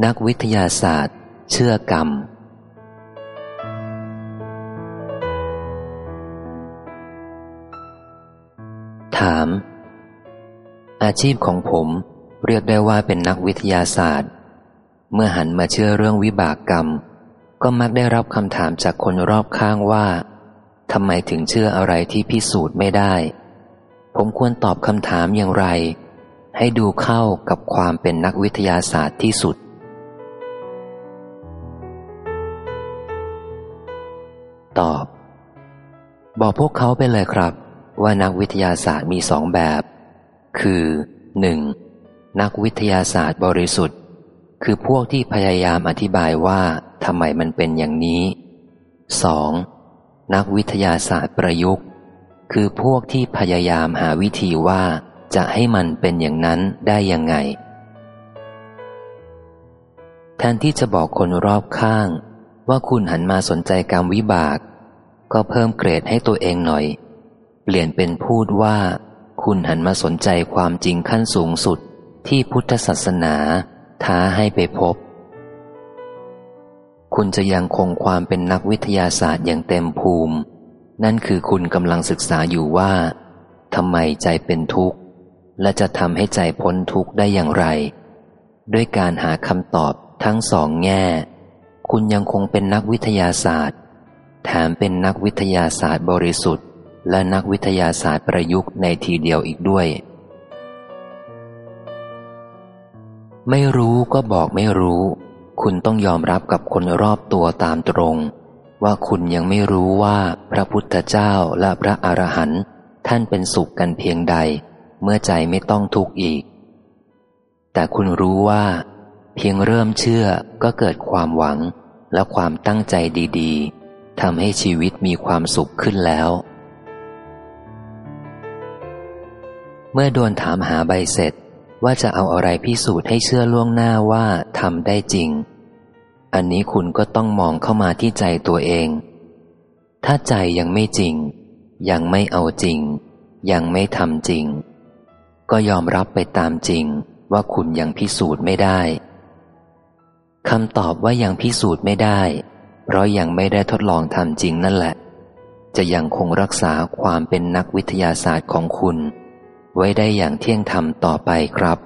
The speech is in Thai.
นักวิทยาศาสตร์ เชื่อกรรม ถาม อาชีพของผมเรียกได้ว่าเป็นนักวิทยาศาสตร์ เมื่อหันมาเชื่อเรื่องวิบากกรรม ก็มักได้รับคำถามจากคนรอบข้างว่าทำไมถึงเชื่ออะไรที่พิสูจน์ไม่ได้ ผมควรตอบคำถามอย่างไร ให้ดูเข้ากับความเป็นนักวิทยาศาสตร์ที่สุด ตอบ บอกพวกเขาไปเลยครับ ว่านักวิทยาศาสตร์มีสองแบบ คือ 1. นักวิทยาศาสตร์บริสุทธิ์ คือพวกที่พยายามอธิบายว่าทำไมมันเป็นอย่างนี้ 2. นักวิทยาศาสตร์ประยุกต์ คือพวกที่พยายามหาวิธีว่าจะให้มันเป็นอย่างนั้นได้ยังไง แทนที่จะบอกคนรอบข้าง ว่าคุณหันมาสนใจกรรมวิบาก ก็เพิ่มเกรดให้ตัวเองหน่อย เปลี่ยนเป็นพูดว่า คุณหันมาสนใจความจริงขั้นสูงสุดที่พุทธศาสนา ท้าให้ไปพบ คุณจะยังคงความเป็นนักวิทยาศาสตร์อย่างเต็มภูมิ นั่นคือคุณกำลังศึกษาอยู่ว่าทำไมใจเป็นทุกข์ และจะทำให้ใจพ้นทุกข์ได้อย่างไร ด้วยการหาคำตอบทั้งสองแง่ คุณยังคงเป็นนักวิทยาศาสตร์ แถมเป็นนักวิทยาศาสตร์บริสุทธิ์ และนักวิทยาศาสตร์ประยุกต์ในทีเดียวอีกด้วย ไม่รู้ก็บอกไม่รู้ คุณต้องยอมรับกับคนรอบตัวตามตรง ว่าคุณยังไม่รู้ว่าพระพุทธเจ้าและพระอรหันต์ท่านเป็นสุขกันเพียงใด เมื่อใจไม่ต้องทุกข์อีก แต่คุณรู้ว่า เพียงเริ่มเชื่อก็เกิดความหวัง และความตั้งใจดีๆทำให้ชีวิตมีความสุขขึ้นแล้ว เมื่อโดนถามหาใบเสร็จว่าจะเอาอะไรพิสูจน์ให้เชื่อล่วงหน้าว่าทำได้จริง อันนี้คุณก็ต้องมองเข้ามาที่ใจตัวเอง ถ้าใจยังไม่จริง ยังไม่เอาจริง ยังไม่ทำจริง ก็ยอมรับไปตามจริงว่าคุณยังพิสูจน์ไม่ได้ คำตอบว่ายังพิสูจน์ไม่ได้ เพราะยังไม่ได้ทดลองทำจริงนั่นแหละ จะยังคงรักษาความเป็นนักวิทยาศาสตร์ของคุณ ไว้ได้อย่างเที่ยงธรรมต่อไปครับ